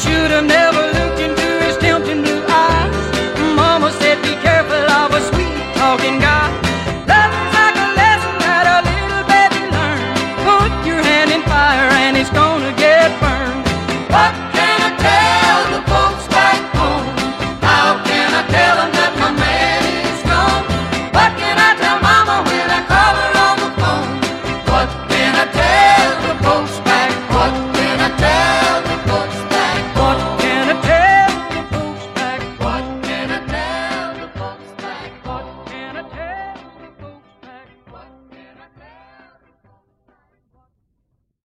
should have never